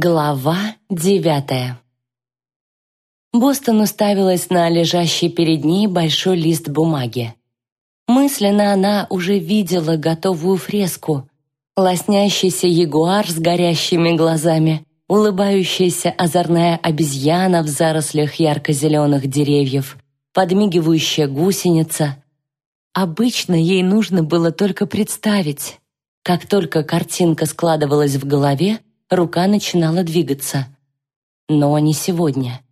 Глава девятая Бостон уставилась на лежащий перед ней большой лист бумаги. Мысленно она уже видела готовую фреску. Лоснящийся ягуар с горящими глазами, улыбающаяся озорная обезьяна в зарослях ярко-зеленых деревьев, подмигивающая гусеница. Обычно ей нужно было только представить. Как только картинка складывалась в голове, рука начинала двигаться. Но не сегодня.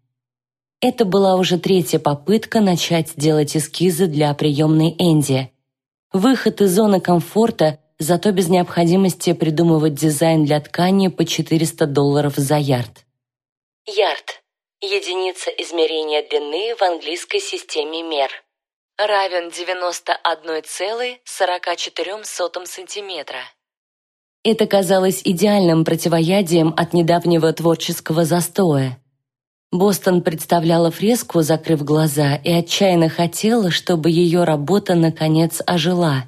Это была уже третья попытка начать делать эскизы для приемной Энди. Выход из зоны комфорта, зато без необходимости придумывать дизайн для ткани по 400 долларов за ярд. Ярд – единица измерения длины в английской системе мер. Равен 91,44 сантиметра. Это казалось идеальным противоядием от недавнего творческого застоя. Бостон представляла фреску, закрыв глаза, и отчаянно хотела, чтобы ее работа наконец ожила.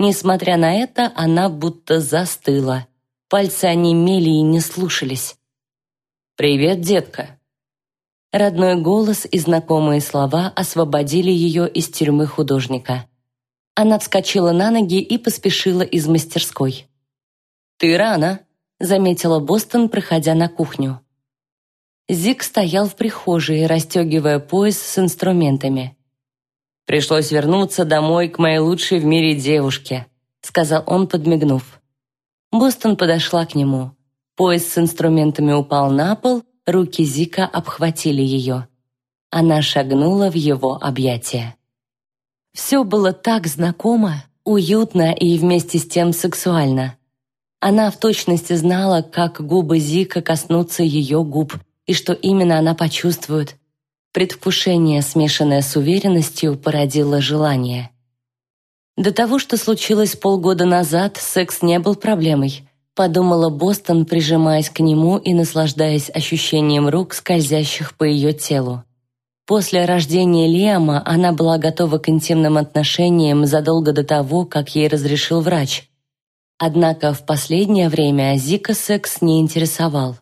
Несмотря на это, она будто застыла. Пальцы онемели и не слушались. «Привет, детка!» Родной голос и знакомые слова освободили ее из тюрьмы художника. Она вскочила на ноги и поспешила из мастерской. «Ты рано», — заметила Бостон, проходя на кухню. Зик стоял в прихожей, расстегивая пояс с инструментами. «Пришлось вернуться домой к моей лучшей в мире девушке», — сказал он, подмигнув. Бостон подошла к нему. Пояс с инструментами упал на пол, руки Зика обхватили ее. Она шагнула в его объятия. Все было так знакомо, уютно и вместе с тем сексуально. Она в точности знала, как губы Зика коснутся ее губ и что именно она почувствует. Предвкушение, смешанное с уверенностью, породило желание. До того, что случилось полгода назад, секс не был проблемой, подумала Бостон, прижимаясь к нему и наслаждаясь ощущением рук, скользящих по ее телу. После рождения Лиама она была готова к интимным отношениям задолго до того, как ей разрешил врач – Однако в последнее время Зика секс не интересовал.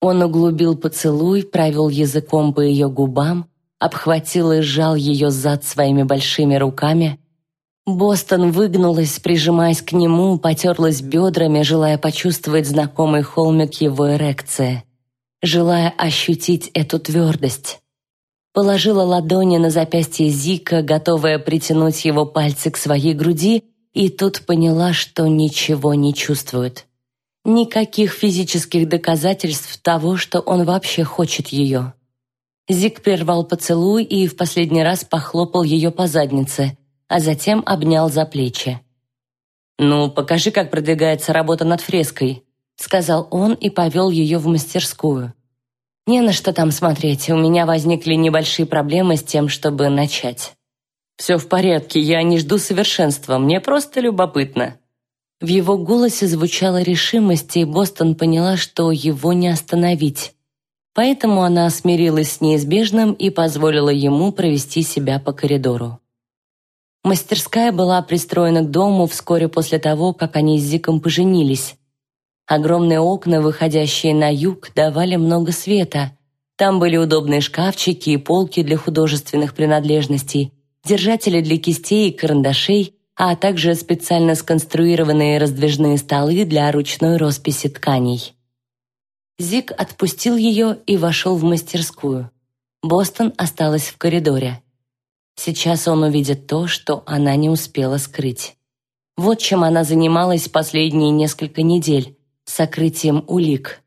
Он углубил поцелуй, провел языком по ее губам, обхватил и сжал ее зад своими большими руками. Бостон выгнулась, прижимаясь к нему, потерлась бедрами, желая почувствовать знакомый холмик его эрекции, желая ощутить эту твердость. Положила ладони на запястье Зика, готовая притянуть его пальцы к своей груди, и тут поняла, что ничего не чувствует. Никаких физических доказательств того, что он вообще хочет ее. Зик прервал поцелуй и в последний раз похлопал ее по заднице, а затем обнял за плечи. «Ну, покажи, как продвигается работа над фреской», сказал он и повел ее в мастерскую. «Не на что там смотреть, у меня возникли небольшие проблемы с тем, чтобы начать». «Все в порядке, я не жду совершенства, мне просто любопытно». В его голосе звучала решимость, и Бостон поняла, что его не остановить. Поэтому она смирилась с неизбежным и позволила ему провести себя по коридору. Мастерская была пристроена к дому вскоре после того, как они с Зиком поженились. Огромные окна, выходящие на юг, давали много света. Там были удобные шкафчики и полки для художественных принадлежностей, держатели для кистей и карандашей, а также специально сконструированные раздвижные столы для ручной росписи тканей. Зик отпустил ее и вошел в мастерскую. Бостон осталась в коридоре. Сейчас он увидит то, что она не успела скрыть. Вот чем она занималась последние несколько недель – сокрытием улик.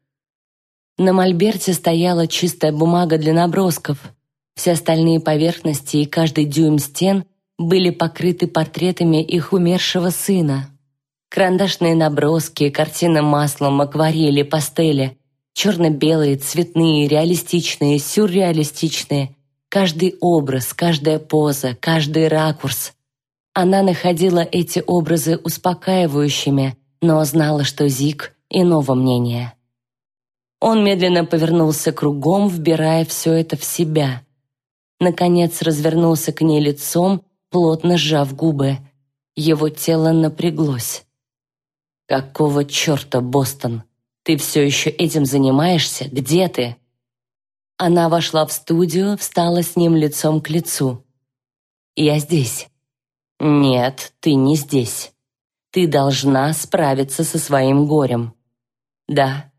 На мольберте стояла чистая бумага для набросков – все остальные поверхности и каждый дюйм стен были покрыты портретами их умершего сына. Карандашные наброски, картины маслом, акварели, пастели, черно-белые, цветные, реалистичные, сюрреалистичные. Каждый образ, каждая поза, каждый ракурс. Она находила эти образы успокаивающими, но знала, что Зик иного мнения. Он медленно повернулся кругом, вбирая все это в себя наконец развернулся к ней лицом, плотно сжав губы. Его тело напряглось. «Какого черта, Бостон?» Ты все еще этим занимаешься? Где ты?» Она вошла в студию, встала с ним лицом к лицу. «Я здесь». «Нет, ты не здесь. Ты должна справиться со своим горем». «Да».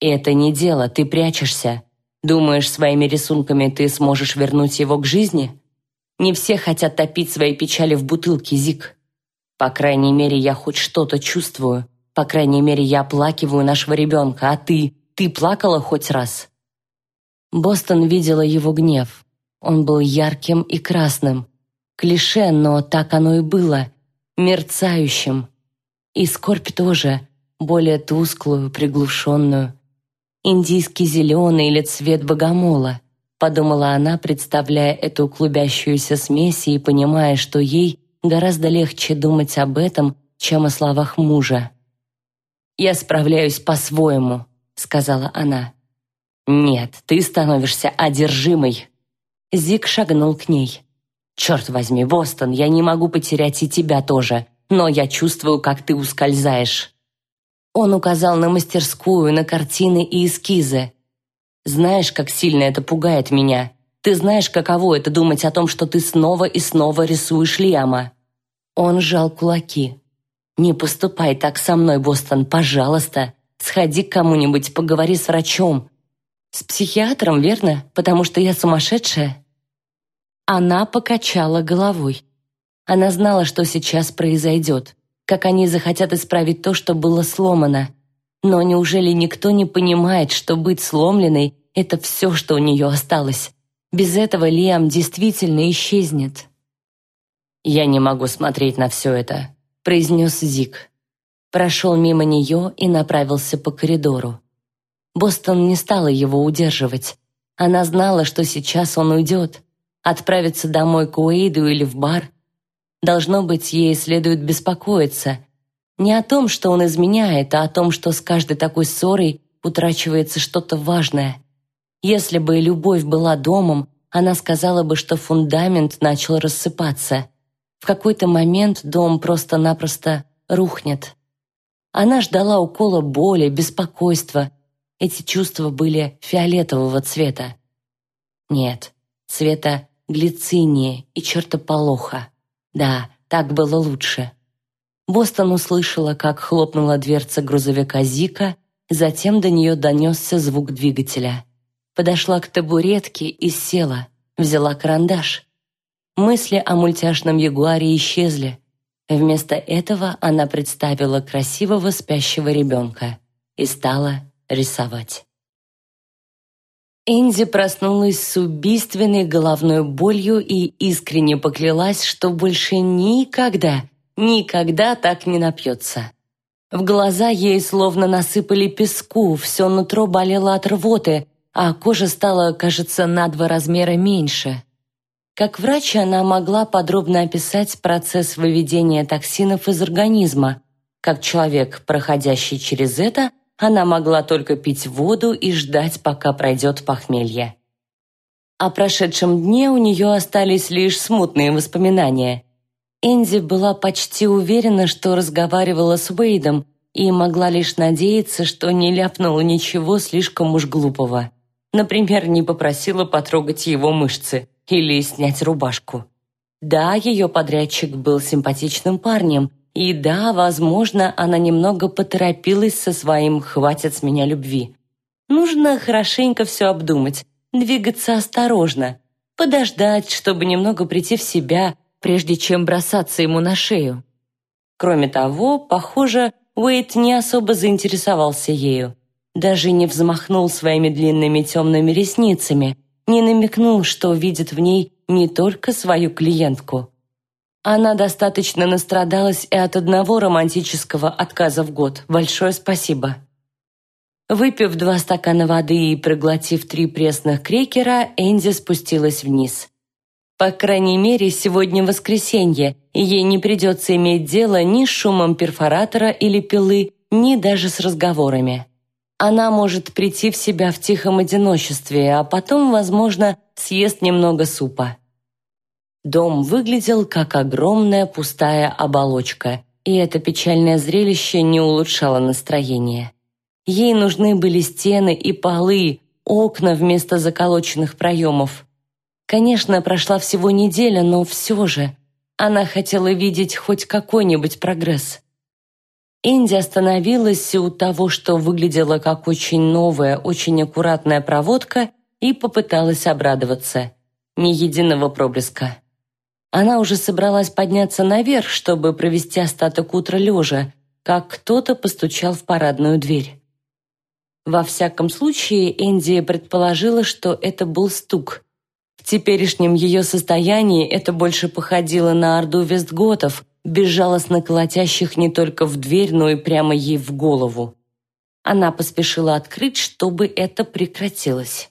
«Это не дело, ты прячешься. Думаешь, своими рисунками ты сможешь вернуть его к жизни?» «Не все хотят топить свои печали в бутылке, Зик. По крайней мере, я хоть что-то чувствую. По крайней мере, я оплакиваю нашего ребенка, а ты? Ты плакала хоть раз?» Бостон видела его гнев. Он был ярким и красным. Клише, но так оно и было. Мерцающим. И скорбь тоже, более тусклую, приглушенную. Индийский зеленый или цвет богомола, подумала она, представляя эту клубящуюся смесь и понимая, что ей гораздо легче думать об этом, чем о словах мужа. «Я справляюсь по-своему», — сказала она. «Нет, ты становишься одержимой». Зик шагнул к ней. «Черт возьми, Бостон, я не могу потерять и тебя тоже, но я чувствую, как ты ускользаешь». Он указал на мастерскую, на картины и эскизы. «Знаешь, как сильно это пугает меня. Ты знаешь, каково это думать о том, что ты снова и снова рисуешь Лиама». Он сжал кулаки. «Не поступай так со мной, Бостон, пожалуйста. Сходи к кому-нибудь, поговори с врачом. С психиатром, верно? Потому что я сумасшедшая?» Она покачала головой. Она знала, что сейчас произойдет, как они захотят исправить то, что было сломано. Но неужели никто не понимает, что быть сломленной — это все, что у нее осталось? Без этого Лиам действительно исчезнет. «Я не могу смотреть на все это», — произнес Зик. Прошел мимо нее и направился по коридору. Бостон не стала его удерживать. Она знала, что сейчас он уйдет, отправится домой к Уэйду или в бар. Должно быть, ей следует беспокоиться. Не о том, что он изменяет, а о том, что с каждой такой ссорой утрачивается что-то важное. Если бы любовь была домом, она сказала бы, что фундамент начал рассыпаться. В какой-то момент дом просто-напросто рухнет. Она ждала укола боли, беспокойства, эти чувства были фиолетового цвета. Нет, цвета глициния и чертополоха. Да, так было лучше. Бостон услышала, как хлопнула дверца грузовика Зика, затем до нее донесся звук двигателя. Подошла к табуретке и села, взяла карандаш. Мысли о мультяшном ягуаре исчезли. Вместо этого она представила красивого спящего ребенка и стала рисовать. Энди проснулась с убийственной головной болью и искренне поклялась, что больше никогда, никогда так не напьется. В глаза ей словно насыпали песку, все нутро болело от рвоты, а кожа стала, кажется, на два размера меньше. Как врач она могла подробно описать процесс выведения токсинов из организма. Как человек, проходящий через это, она могла только пить воду и ждать, пока пройдет похмелье. О прошедшем дне у нее остались лишь смутные воспоминания. Энди была почти уверена, что разговаривала с Уэйдом и могла лишь надеяться, что не ляпнула ничего слишком уж глупого. Например, не попросила потрогать его мышцы или снять рубашку. Да, ее подрядчик был симпатичным парнем, и да, возможно, она немного поторопилась со своим «хватит с меня любви». Нужно хорошенько все обдумать, двигаться осторожно, подождать, чтобы немного прийти в себя, прежде чем бросаться ему на шею. Кроме того, похоже, Уэйт не особо заинтересовался ею. Даже не взмахнул своими длинными темными ресницами, не намекнул, что видит в ней не только свою клиентку. Она достаточно настрадалась и от одного романтического отказа в год. Большое спасибо. Выпив два стакана воды и проглотив три пресных крекера, Энди спустилась вниз. По крайней мере, сегодня воскресенье, и ей не придется иметь дело ни с шумом перфоратора или пилы, ни даже с разговорами. Она может прийти в себя в тихом одиночестве, а потом, возможно, съест немного супа. Дом выглядел как огромная пустая оболочка, и это печальное зрелище не улучшало настроение. Ей нужны были стены и полы, окна вместо заколоченных проемов. Конечно, прошла всего неделя, но все же она хотела видеть хоть какой-нибудь прогресс. Энди остановилась у того, что выглядело как очень новая, очень аккуратная проводка, и попыталась обрадоваться. Ни единого проблеска. Она уже собралась подняться наверх, чтобы провести остаток утра лежа, как кто-то постучал в парадную дверь. Во всяком случае, Энди предположила, что это был стук. В теперешнем ее состоянии это больше походило на орду вестготов, безжалостно колотящих не только в дверь, но и прямо ей в голову. Она поспешила открыть, чтобы это прекратилось.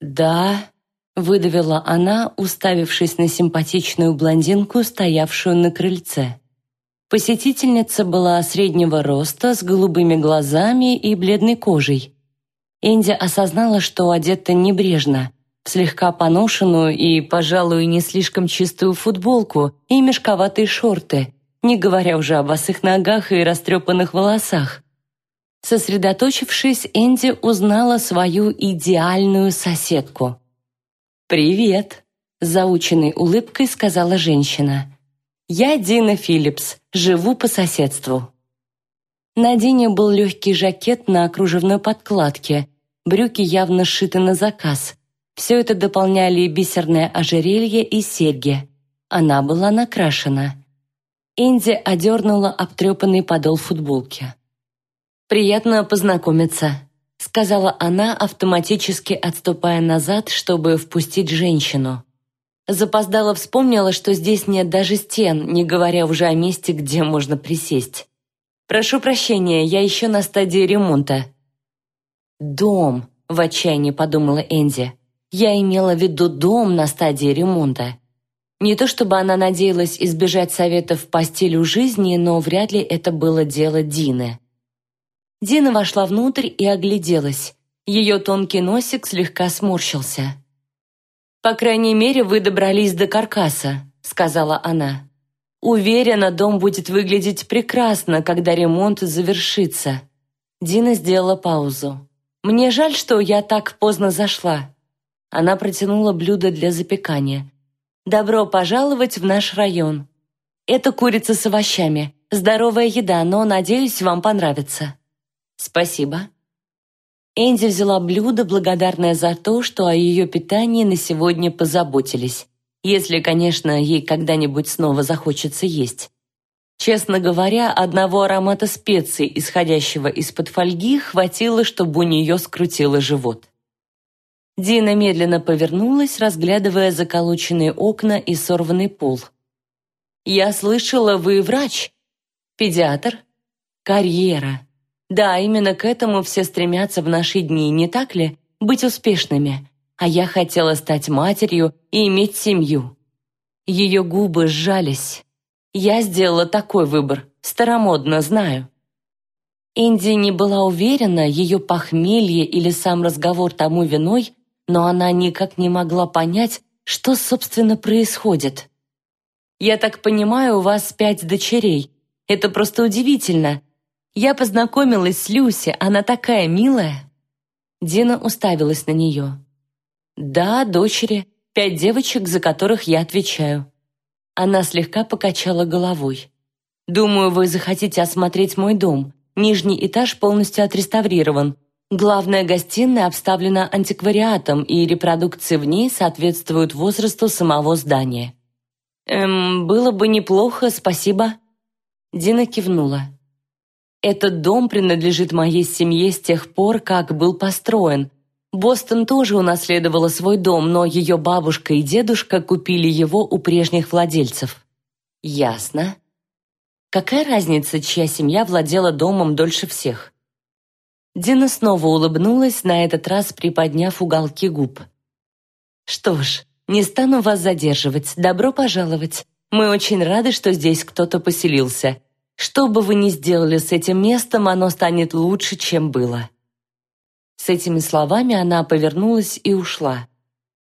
«Да», — выдавила она, уставившись на симпатичную блондинку, стоявшую на крыльце. Посетительница была среднего роста, с голубыми глазами и бледной кожей. Энди осознала, что одета небрежно, в слегка поношенную и, пожалуй, не слишком чистую футболку и мешковатые шорты, не говоря уже о босых ногах и растрепанных волосах. Сосредоточившись, Энди узнала свою идеальную соседку. «Привет», – заученной улыбкой сказала женщина. «Я Дина Филлипс, живу по соседству». На Дине был легкий жакет на кружевной подкладке, брюки явно сшиты на заказ. Все это дополняли бисерное ожерелье и серьги. Она была накрашена. Инди одернула обтрепанный подол футболки. «Приятно познакомиться», — сказала она, автоматически отступая назад, чтобы впустить женщину. Запоздала вспомнила, что здесь нет даже стен, не говоря уже о месте, где можно присесть. «Прошу прощения, я еще на стадии ремонта». «Дом», — в отчаянии подумала Энди. «Я имела в виду дом на стадии ремонта». Не то чтобы она надеялась избежать советов по стилю жизни, но вряд ли это было дело Дины. Дина вошла внутрь и огляделась. Ее тонкий носик слегка сморщился. «По крайней мере, вы добрались до каркаса», — сказала она. «Уверена, дом будет выглядеть прекрасно, когда ремонт завершится». Дина сделала паузу. «Мне жаль, что я так поздно зашла». Она протянула блюдо для запекания. «Добро пожаловать в наш район. Это курица с овощами. Здоровая еда, но, надеюсь, вам понравится». «Спасибо», Энди взяла блюдо, благодарная за то, что о ее питании на сегодня позаботились, если, конечно, ей когда-нибудь снова захочется есть. Честно говоря, одного аромата специй, исходящего из-под фольги, хватило, чтобы у нее скрутило живот. Дина медленно повернулась, разглядывая заколоченные окна и сорванный пол. «Я слышала, вы врач? Педиатр? Карьера. Да, именно к этому все стремятся в наши дни, не так ли? Быть успешными. А я хотела стать матерью и иметь семью. Ее губы сжались. Я сделала такой выбор. Старомодно, знаю. Инди не была уверена, ее похмелье или сам разговор тому виной, но она никак не могла понять, что, собственно, происходит. «Я так понимаю, у вас пять дочерей. Это просто удивительно. Я познакомилась с Люси, она такая милая». Дина уставилась на нее. «Да, дочери, пять девочек, за которых я отвечаю». Она слегка покачала головой. «Думаю, вы захотите осмотреть мой дом. Нижний этаж полностью отреставрирован. Главная гостиная обставлена антиквариатом, и репродукции в ней соответствуют возрасту самого здания». «Эм, было бы неплохо, спасибо». Дина кивнула. Этот дом принадлежит моей семье с тех пор, как был построен. Бостон тоже унаследовала свой дом, но ее бабушка и дедушка купили его у прежних владельцев. Ясно. Какая разница, чья семья владела домом дольше всех? Дина снова улыбнулась, на этот раз приподняв уголки губ. «Что ж, не стану вас задерживать. Добро пожаловать. Мы очень рады, что здесь кто-то поселился. Что бы вы ни сделали с этим местом, оно станет лучше, чем было». С этими словами она повернулась и ушла.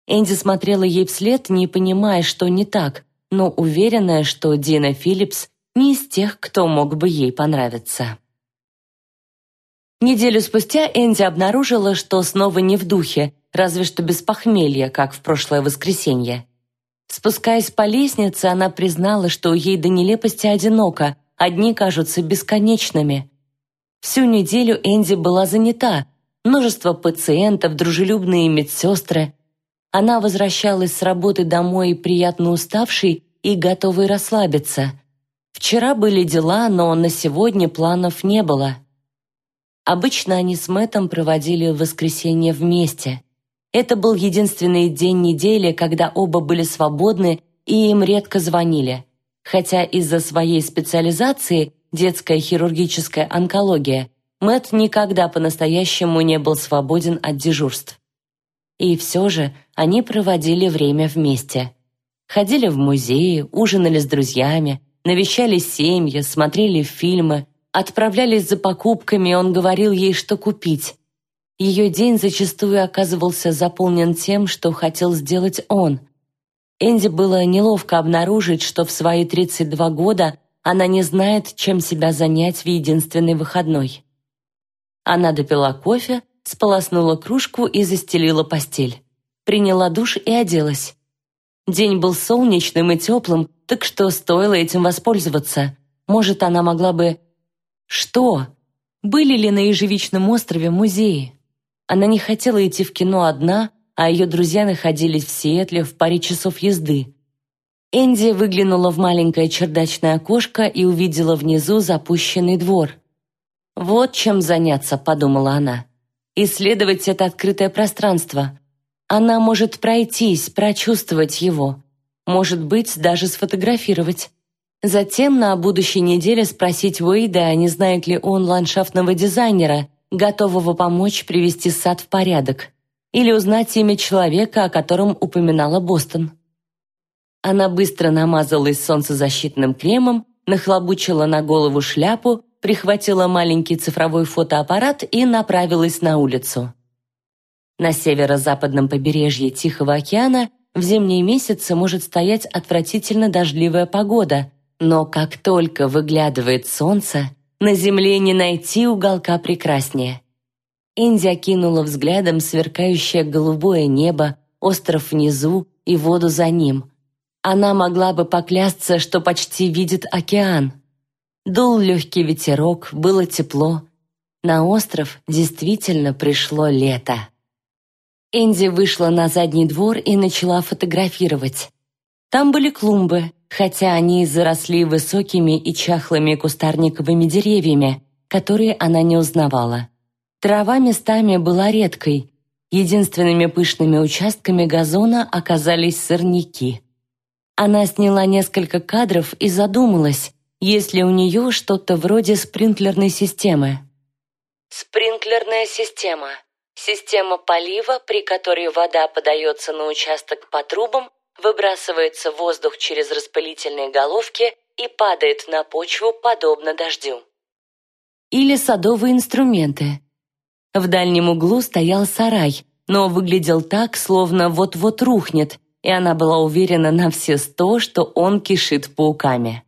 Энди смотрела ей вслед, не понимая, что не так, но уверенная, что Дина Филлипс не из тех, кто мог бы ей понравиться. Неделю спустя Энди обнаружила, что снова не в духе, разве что без похмелья, как в прошлое воскресенье. Спускаясь по лестнице, она признала, что ей до нелепости одиноко, одни кажутся бесконечными. Всю неделю Энди была занята, множество пациентов, дружелюбные медсестры. Она возвращалась с работы домой приятно уставшей и готовой расслабиться. Вчера были дела, но на сегодня планов не было. Обычно они с Мэттом проводили воскресенье вместе. Это был единственный день недели, когда оба были свободны и им редко звонили. Хотя из-за своей специализации, детская хирургическая онкология, Мэтт никогда по-настоящему не был свободен от дежурств. И все же они проводили время вместе. Ходили в музеи, ужинали с друзьями, навещали семьи, смотрели фильмы, отправлялись за покупками, он говорил ей, что купить. Ее день зачастую оказывался заполнен тем, что хотел сделать он. Энди было неловко обнаружить, что в свои 32 года она не знает, чем себя занять в единственный выходной. Она допила кофе, сполоснула кружку и застелила постель. Приняла душ и оделась. День был солнечным и теплым, так что стоило этим воспользоваться. Может, она могла бы... Что? Были ли на Ежевичном острове музеи? Она не хотела идти в кино одна, а ее друзья находились в Сиэтле в паре часов езды. Энди выглянула в маленькое чердачное окошко и увидела внизу запущенный двор. «Вот чем заняться», — подумала она. «Исследовать это открытое пространство. Она может пройтись, прочувствовать его. Может быть, даже сфотографировать. Затем на будущей неделе спросить Уэйда, не знает ли он ландшафтного дизайнера, готового помочь привести сад в порядок, или узнать имя человека, о котором упоминала Бостон. Она быстро намазалась солнцезащитным кремом, нахлобучила на голову шляпу, прихватила маленький цифровой фотоаппарат и направилась на улицу. На северо-западном побережье Тихого океана в зимние месяцы может стоять отвратительно дождливая погода, но как только выглядывает солнце, на земле не найти уголка прекраснее. Инди окинула взглядом сверкающее голубое небо, остров внизу и воду за ним. Она могла бы поклясться, что почти видит океан. Дул легкий ветерок, было тепло. На остров действительно пришло лето. Энди вышла на задний двор и начала фотографировать. Там были клумбы, хотя они заросли высокими и чахлыми кустарниковыми деревьями, которые она не узнавала. Трава местами была редкой. Единственными пышными участками газона оказались сорняки. Она сняла несколько кадров и задумалась, есть ли у нее что-то вроде спринклерной системы. Спринклерная система – система полива, при которой вода подается на участок по трубам выбрасывается воздух через распылительные головки и падает на почву подобно дождю. Или садовые инструменты. В дальнем углу стоял сарай, но выглядел так, словно вот-вот рухнет, и она была уверена на все сто, что он кишит пауками.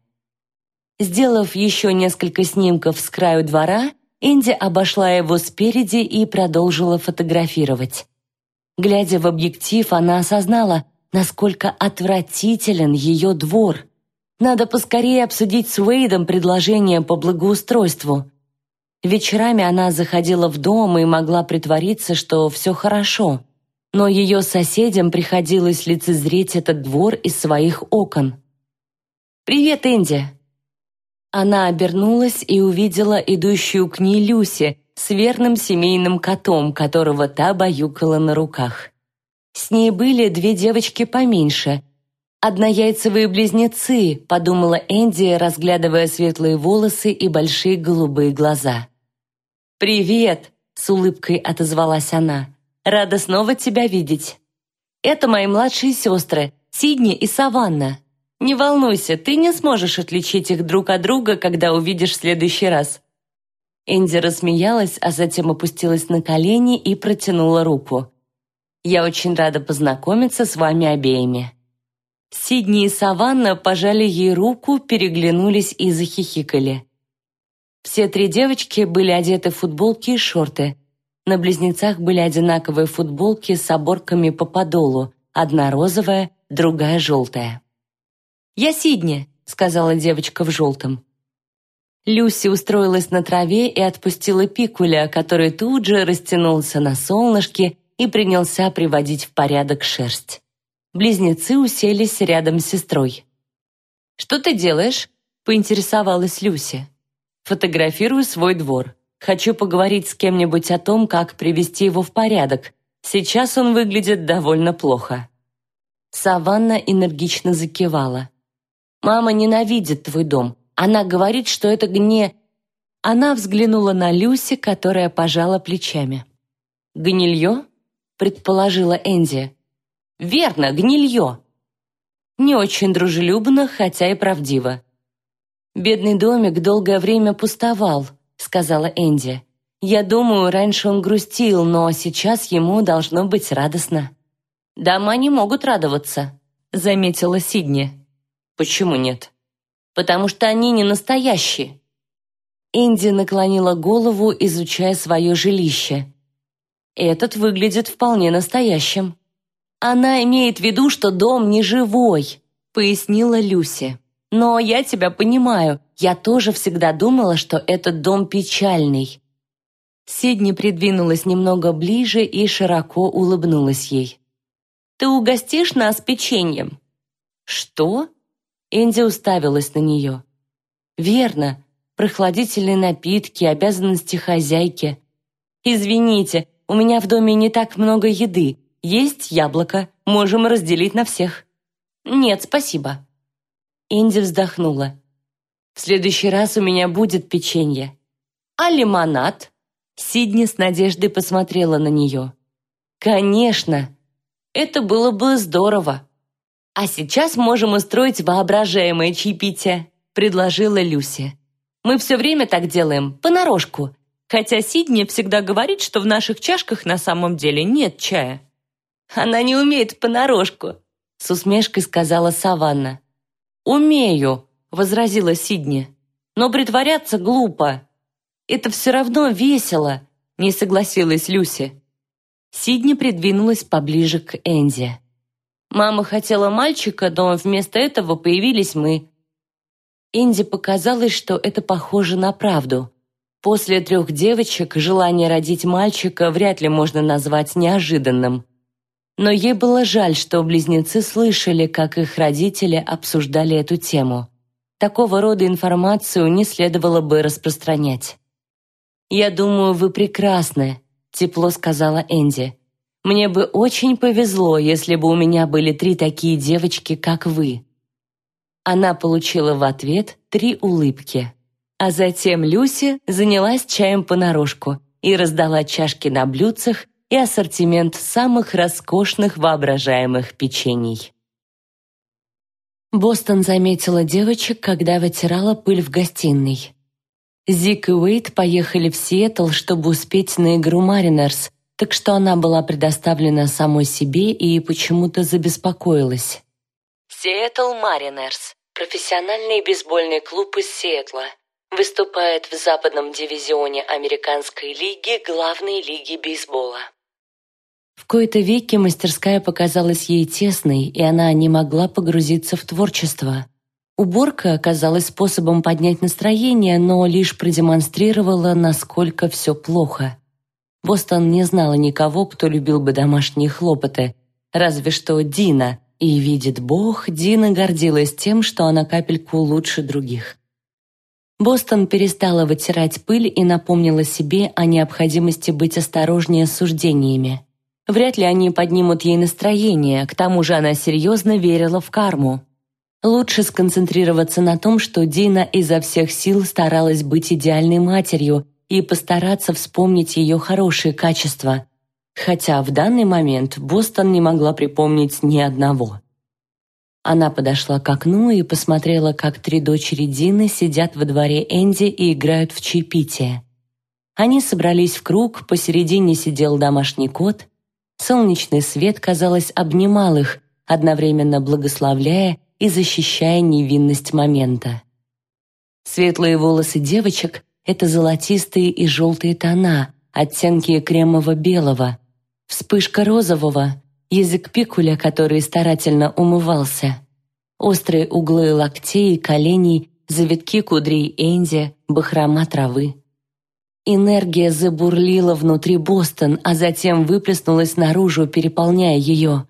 Сделав еще несколько снимков с краю двора, Энди обошла его спереди и продолжила фотографировать. Глядя в объектив, она осознала, насколько отвратителен ее двор. Надо поскорее обсудить с Уэйдом предложение по благоустройству. Вечерами она заходила в дом и могла притвориться, что все хорошо. Но ее соседям приходилось лицезреть этот двор из своих окон. «Привет, Энди!» Она обернулась и увидела идущую к ней Люси с верным семейным котом, которого та баюкала на руках. С ней были две девочки поменьше. «Однояйцевые близнецы», — подумала Энди, разглядывая светлые волосы и большие голубые глаза. «Привет», — с улыбкой отозвалась она. «Рада снова тебя видеть. Это мои младшие сестры, Сидни и Саванна. Не волнуйся, ты не сможешь отличить их друг от друга, когда увидишь в следующий раз». Энди рассмеялась, а затем опустилась на колени и протянула руку. Я очень рада познакомиться с вами обеими». Сидни и Саванна пожали ей руку, переглянулись и захихикали. Все три девочки были одеты в футболки и шорты. На близнецах были одинаковые футболки с оборками по подолу, одна розовая, другая желтая. «Я Сидни», — сказала девочка в желтом. Люси устроилась на траве и отпустила пикуля, который тут же растянулся на солнышке и принялся приводить в порядок шерсть. Близнецы уселись рядом с сестрой. «Что ты делаешь?» — поинтересовалась Люси. «Фотографирую свой двор. Хочу поговорить с кем-нибудь о том, как привести его в порядок. Сейчас он выглядит довольно плохо». Саванна энергично закивала. «Мама ненавидит твой дом. Она говорит, что это гне...» Она взглянула на Люси, которая пожала плечами. «Гнилье?» — предположила Энди. «Верно, гнилье!» Не очень дружелюбно, хотя и правдиво. «Бедный домик долгое время пустовал», — сказала Энди. «Я думаю, раньше он грустил, но сейчас ему должно быть радостно». «Дома не могут радоваться», — заметила Сидни. «Почему нет?» потому что они не настоящие». Энди наклонила голову, изучая свое жилище. «Этот выглядит вполне настоящим». «Она имеет в виду, что дом не живой», — пояснила Люси. «Но я тебя понимаю, я тоже всегда думала, что этот дом печальный». Сидни придвинулась немного ближе и широко улыбнулась ей. «Ты угостишь нас печеньем?» «Что?» Энди уставилась на нее. «Верно, прохладительные напитки, обязанности хозяйки. Извините, у меня в доме не так много еды. Есть яблоко, можем разделить на всех». «Нет, спасибо». Энди вздохнула. «В следующий раз у меня будет печенье». «А лимонад?» Сидни с надеждой посмотрела на нее. «Конечно! Это было бы здорово!» «А сейчас можем устроить воображаемое чаепитие», — предложила Люси. «Мы все время так делаем, понарошку, хотя Сидни всегда говорит, что в наших чашках на самом деле нет чая». «Она не умеет понарошку», — с усмешкой сказала Саванна. «Умею», — возразила Сидни. «Но притворяться глупо. Это все равно весело», — не согласилась Люси. Сидни придвинулась поближе к Энди. Мама хотела мальчика, но вместо этого появились мы. Инди показалось, что это похоже на правду. После трех девочек желание родить мальчика вряд ли можно назвать неожиданным. Но ей было жаль, что близнецы слышали, как их родители обсуждали эту тему. Такого рода информацию не следовало бы распространять. «Я думаю, вы прекрасны», — тепло сказала Энди. Мне бы очень повезло, если бы у меня были три такие девочки, как вы». Она получила в ответ три улыбки. А затем Люси занялась чаем понарошку и раздала чашки на блюдцах и ассортимент самых роскошных воображаемых печений. Бостон заметила девочек, когда вытирала пыль в гостиной. Зик и Уэйт поехали в Сиэтл, чтобы успеть на игру «Маринерс», так что она была предоставлена самой себе и почему-то забеспокоилась. Seattle Mariners – профессиональный бейсбольный клуб из Сиэтла. Выступает в западном дивизионе Американской лиги главной лиги бейсбола. В кои-то веки мастерская показалась ей тесной, и она не могла погрузиться в творчество. Уборка оказалась способом поднять настроение, но лишь продемонстрировала, насколько все плохо. Бостон не знала никого, кто любил бы домашние хлопоты, разве что Дина, и, видит Бог, Дина гордилась тем, что она капельку лучше других. Бостон перестала вытирать пыль и напомнила себе о необходимости быть осторожнее с суждениями. Вряд ли они поднимут ей настроение, к тому же она серьезно верила в карму. Лучше сконцентрироваться на том, что Дина изо всех сил старалась быть идеальной матерью и постараться вспомнить ее хорошие качества, хотя в данный момент Бостон не могла припомнить ни одного. Она подошла к окну и посмотрела, как три дочери Дины сидят во дворе Энди и играют в чаепитие. Они собрались в круг, посередине сидел домашний кот. Солнечный свет, казалось, обнимал их, одновременно благословляя и защищая невинность момента. Светлые волосы девочек это золотистые и желтые тона, оттенки кремово-белого, вспышка розового, язык пикуля, который старательно умывался, острые углы локтей и коленей, завитки кудрей Энди, бахрома травы. Энергия забурлила внутри Бостон, а затем выплеснулась наружу, переполняя ее.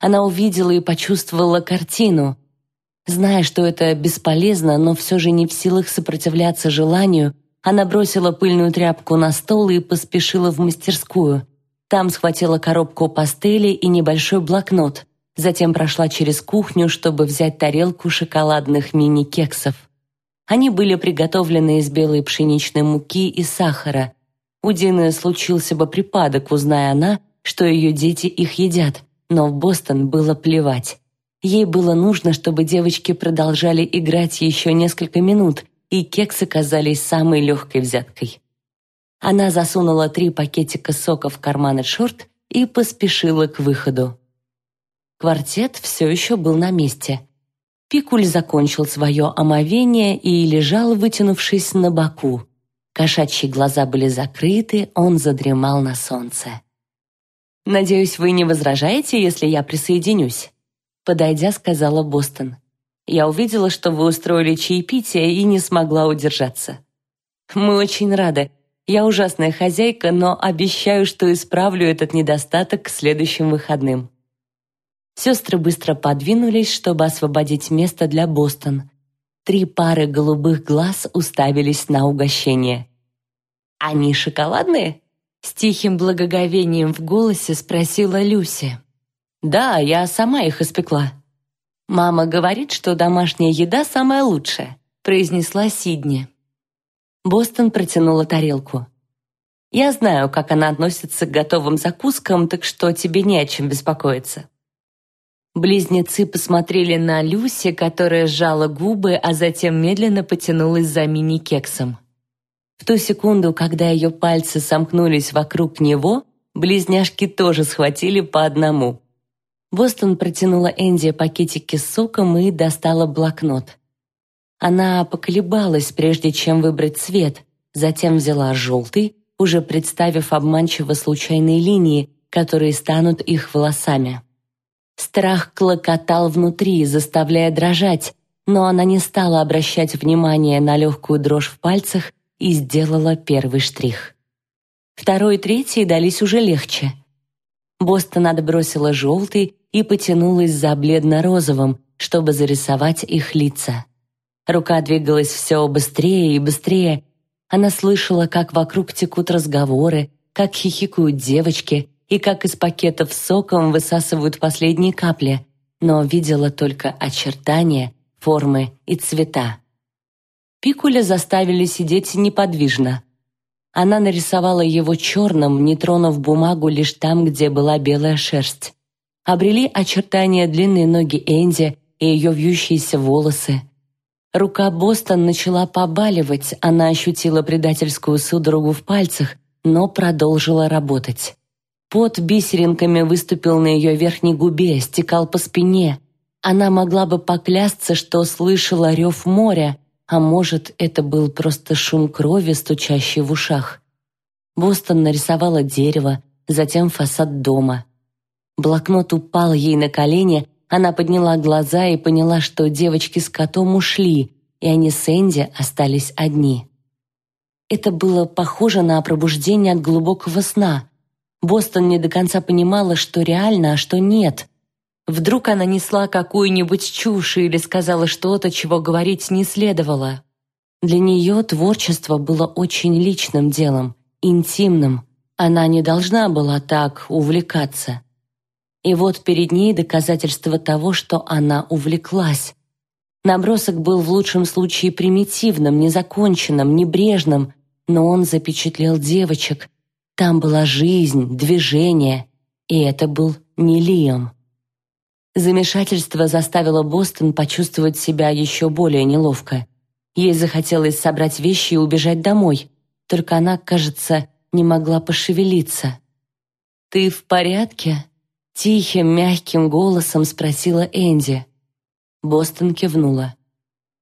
Она увидела и почувствовала картину. Зная, что это бесполезно, но все же не в силах сопротивляться желанию, она бросила пыльную тряпку на стол и поспешила в мастерскую. Там схватила коробку пастели и небольшой блокнот. Затем прошла через кухню, чтобы взять тарелку шоколадных мини-кексов. Они были приготовлены из белой пшеничной муки и сахара. У Дины случился бы припадок, узная она, что ее дети их едят, но в Бостон было плевать. Ей было нужно, чтобы девочки продолжали играть еще несколько минут, и кексы казались самой легкой взяткой. Она засунула три пакетика сока в карманы шорт и поспешила к выходу. Квартет все еще был на месте. Пикуль закончил свое омовение и лежал, вытянувшись на боку. Кошачьи глаза были закрыты, он задремал на солнце. «Надеюсь, вы не возражаете, если я присоединюсь?» Подойдя, сказала Бостон. «Я увидела, что вы устроили чаепитие и не смогла удержаться. Мы очень рады. Я ужасная хозяйка, но обещаю, что исправлю этот недостаток к следующим выходным». Сестры быстро подвинулись, чтобы освободить место для Бостон. Три пары голубых глаз уставились на угощение. «Они шоколадные?» С тихим благоговением в голосе спросила Люси. «Да, я сама их испекла». «Мама говорит, что домашняя еда самая лучшая», произнесла Сидни. Бостон протянула тарелку. «Я знаю, как она относится к готовым закускам, так что тебе не о чем беспокоиться». Близнецы посмотрели на Люси, которая сжала губы, а затем медленно потянулась за мини-кексом. В ту секунду, когда ее пальцы сомкнулись вокруг него, близняшки тоже схватили по одному. Бостон протянула Энди пакетики с соком и достала блокнот. Она поколебалась, прежде чем выбрать цвет, затем взяла желтый, уже представив обманчиво случайные линии, которые станут их волосами. Страх клокотал внутри, заставляя дрожать, но она не стала обращать внимания на легкую дрожь в пальцах и сделала первый штрих. Второй и третий дались уже легче. Бостон отбросила желтый и потянулась за бледно-розовым, чтобы зарисовать их лица. Рука двигалась все быстрее и быстрее. Она слышала, как вокруг текут разговоры, как хихикают девочки, и как из пакетов соком высасывают последние капли, но видела только очертания, формы и цвета. Пикуля заставили сидеть неподвижно. Она нарисовала его черным, не тронув бумагу лишь там, где была белая шерсть. Обрели очертания длинные ноги Энди и ее вьющиеся волосы. Рука Бостон начала побаливать, она ощутила предательскую судорогу в пальцах, но продолжила работать. Пот бисеринками выступил на ее верхней губе, стекал по спине. Она могла бы поклясться, что слышала рев моря, а может, это был просто шум крови, стучащий в ушах. Бостон нарисовала дерево, затем фасад дома. Блокнот упал ей на колени, она подняла глаза и поняла, что девочки с котом ушли, и они с Энди остались одни. Это было похоже на пробуждение от глубокого сна. Бостон не до конца понимала, что реально, а что нет. Вдруг она несла какую-нибудь чушь или сказала что-то, чего говорить не следовало. Для нее творчество было очень личным делом, интимным. Она не должна была так увлекаться. И вот перед ней доказательство того, что она увлеклась. Набросок был в лучшем случае примитивным, незаконченным, небрежным, но он запечатлел девочек, там была жизнь, движение, и это был не Лиам. Замешательство заставило Бостон почувствовать себя еще более неловко. Ей захотелось собрать вещи и убежать домой, только она, кажется, не могла пошевелиться. «Ты в порядке?» — тихим, мягким голосом спросила Энди. Бостон кивнула.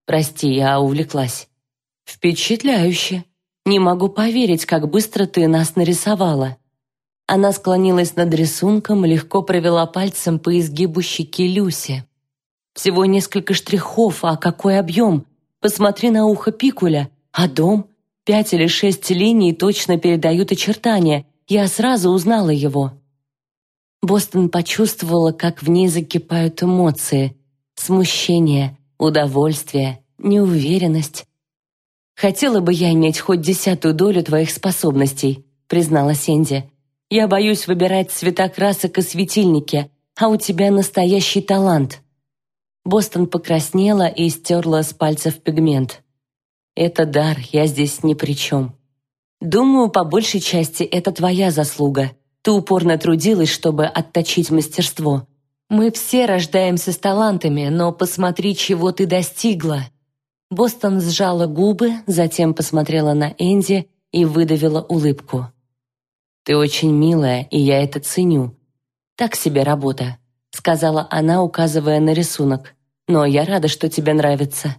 «Прости, я увлеклась». «Впечатляюще. Не могу поверить, как быстро ты нас нарисовала». Она склонилась над рисунком, легко провела пальцем по изгибу щеки Люси. «Всего несколько штрихов, а какой объем? Посмотри на ухо пикуля, а дом? Пять или шесть линий точно передают очертания. Я сразу узнала его». Бостон почувствовала, как в ней закипают эмоции. Смущение, удовольствие, неуверенность. «Хотела бы я иметь хоть десятую долю твоих способностей», признала Сенди. «Я боюсь выбирать цвета красок и светильники, а у тебя настоящий талант». Бостон покраснела и стерла с пальцев пигмент. «Это дар, я здесь ни при чем. Думаю, по большей части это твоя заслуга. Ты упорно трудилась, чтобы отточить мастерство. Мы все рождаемся с талантами, но посмотри, чего ты достигла». Бостон сжала губы, затем посмотрела на Энди и выдавила улыбку. «Ты очень милая, и я это ценю. Так себе работа», — сказала она, указывая на рисунок. «Но я рада, что тебе нравится.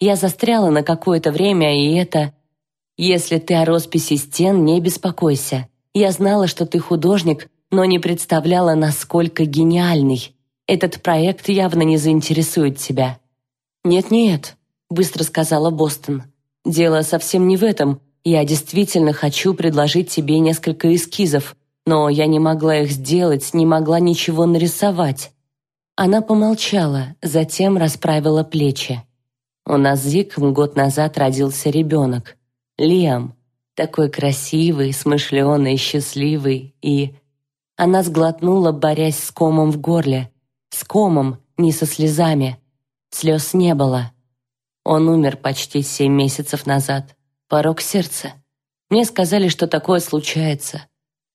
Я застряла на какое-то время, и это... Если ты о росписи стен, не беспокойся. Я знала, что ты художник, но не представляла, насколько гениальный. Этот проект явно не заинтересует тебя». «Нет-нет», — быстро сказала Бостон. «Дело совсем не в этом. Я действительно хочу предложить тебе несколько эскизов, но я не могла их сделать, не могла ничего нарисовать». Она помолчала, затем расправила плечи. «У нас Зиком год назад родился ребенок. Лиам. Такой красивый, смышленый, счастливый и...» Она сглотнула, борясь с комом в горле. С комом, не со слезами. Слез не было. Он умер почти семь месяцев назад. Порог сердца. Мне сказали, что такое случается.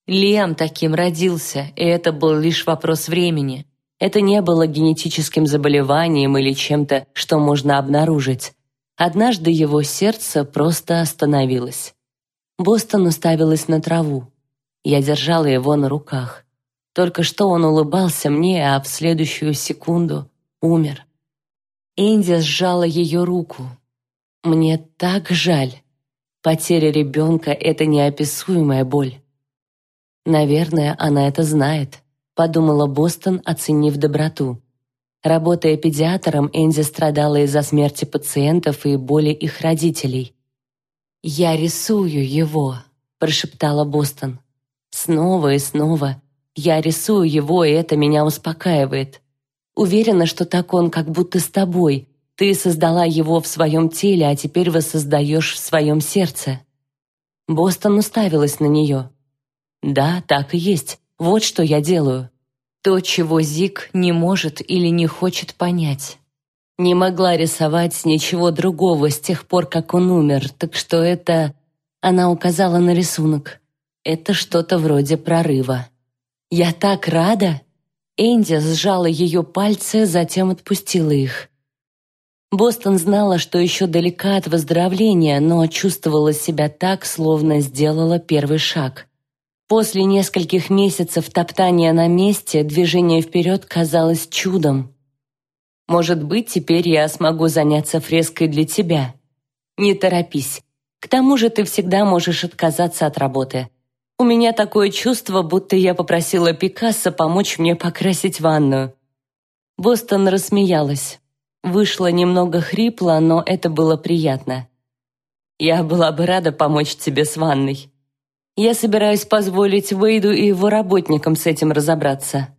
Лиам таким родился, и это был лишь вопрос времени. Это не было генетическим заболеванием или чем-то, что можно обнаружить. Однажды его сердце просто остановилось. Бостон уставилась на траву. Я держала его на руках. Только что он улыбался мне, а в следующую секунду умер. Инди сжала ее руку. «Мне так жаль. Потеря ребенка — это неописуемая боль». «Наверное, она это знает», — подумала Бостон, оценив доброту. Работая педиатром, Энди страдала из-за смерти пациентов и боли их родителей. «Я рисую его», — прошептала Бостон. «Снова и снова. Я рисую его, и это меня успокаивает. Уверена, что так он как будто с тобой. Ты создала его в своем теле, а теперь воссоздаешь в своем сердце». Бостон уставилась на нее. «Да, так и есть. Вот что я делаю. То, чего Зик не может или не хочет понять». Не могла рисовать ничего другого с тех пор, как он умер, так что это... Она указала на рисунок. Это что-то вроде прорыва. «Я так рада!» Энди сжала ее пальцы, затем отпустила их. Бостон знала, что еще далека от выздоровления, но чувствовала себя так, словно сделала первый шаг. После нескольких месяцев топтания на месте движение вперед казалось чудом. Может быть, теперь я смогу заняться фреской для тебя. Не торопись. К тому же ты всегда можешь отказаться от работы. У меня такое чувство, будто я попросила Пикассо помочь мне покрасить ванную». Бостон рассмеялась. Вышло немного хрипло, но это было приятно. «Я была бы рада помочь тебе с ванной. Я собираюсь позволить Уэйду и его работникам с этим разобраться».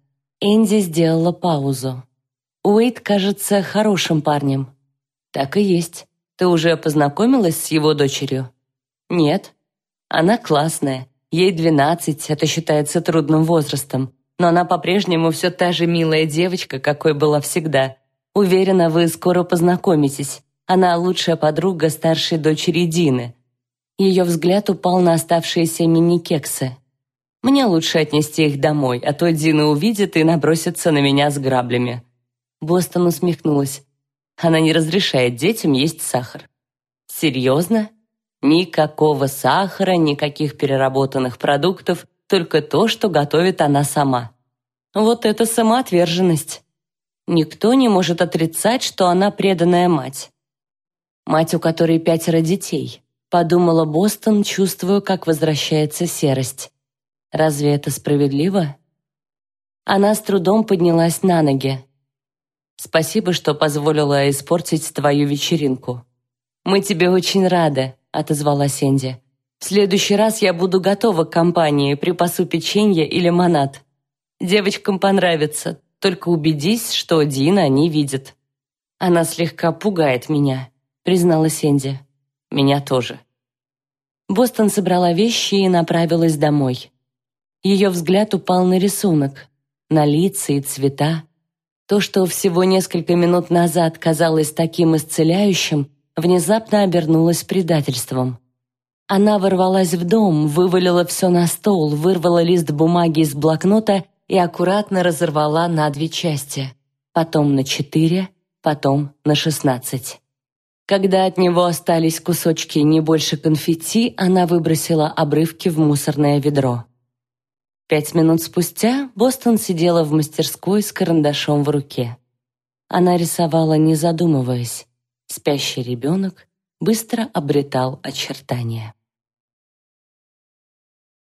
Энди сделала паузу. Уэйд кажется хорошим парнем. Так и есть. Ты уже познакомилась с его дочерью? Нет. Она классная. Ей двенадцать, это считается трудным возрастом. Но она по-прежнему все та же милая девочка, какой была всегда. Уверена, вы скоро познакомитесь. Она лучшая подруга старшей дочери Дины. Ее взгляд упал на оставшиеся мини-кексы. Мне лучше отнести их домой, а то Дина увидит и набросится на меня с граблями. Бостон усмехнулась. Она не разрешает детям есть сахар. Серьезно? Никакого сахара, никаких переработанных продуктов, только то, что готовит она сама. Вот это самоотверженность. Никто не может отрицать, что она преданная мать. Мать, у которой пятеро детей. Подумала Бостон, чувствуя, как возвращается серость. Разве это справедливо? Она с трудом поднялась на ноги. «Спасибо, что позволила испортить твою вечеринку». «Мы тебе очень рады», — отозвалась Энди. «В следующий раз я буду готова к компании, припасу печенье и лимонад. Девочкам понравится, только убедись, что Дина не видит». «Она слегка пугает меня», — призналась Энди. «Меня тоже». Бостон собрала вещи и направилась домой. Ее взгляд упал на рисунок, на лица и цвета. То, что всего несколько минут назад казалось таким исцеляющим, внезапно обернулось предательством. Она ворвалась в дом, вывалила все на стол, вырвала лист бумаги из блокнота и аккуратно разорвала на две части. Потом на четыре, потом на шестнадцать. Когда от него остались кусочки не больше конфетти, она выбросила обрывки в мусорное ведро. Пять минут спустя Бостон сидела в мастерской с карандашом в руке. Она рисовала, не задумываясь. Спящий ребенок быстро обретал очертания.